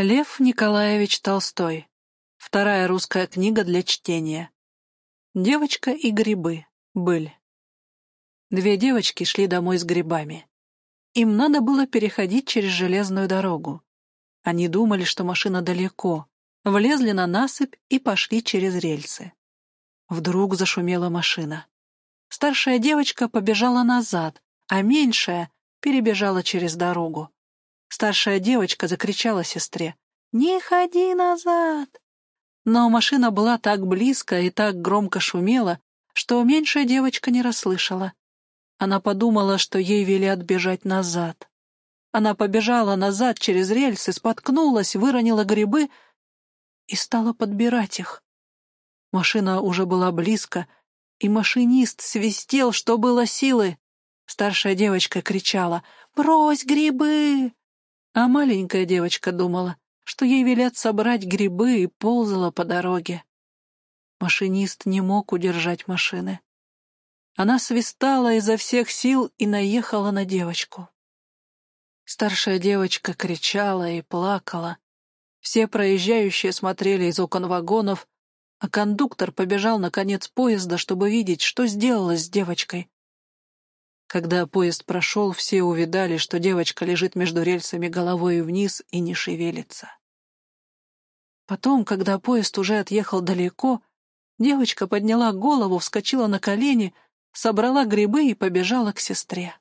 Лев Николаевич Толстой. Вторая русская книга для чтения. Девочка и грибы. Быль. Две девочки шли домой с грибами. Им надо было переходить через железную дорогу. Они думали, что машина далеко, влезли на насыпь и пошли через рельсы. Вдруг зашумела машина. Старшая девочка побежала назад, а меньшая перебежала через дорогу. Старшая девочка закричала сестре. «Не ходи назад!» Но машина была так близко и так громко шумела, что меньшая девочка не расслышала. Она подумала, что ей велят бежать назад. Она побежала назад через рельсы, споткнулась, выронила грибы и стала подбирать их. Машина уже была близко, и машинист свистел, что было силы. Старшая девочка кричала «Брось грибы!» А маленькая девочка думала, что ей велят собрать грибы и ползала по дороге. Машинист не мог удержать машины. Она свистала изо всех сил и наехала на девочку. Старшая девочка кричала и плакала. Все проезжающие смотрели из окон вагонов, а кондуктор побежал на конец поезда, чтобы видеть, что сделалось с девочкой. Когда поезд прошел, все увидали, что девочка лежит между рельсами головой вниз и не шевелится. Потом, когда поезд уже отъехал далеко, девочка подняла голову, вскочила на колени, собрала грибы и побежала к сестре.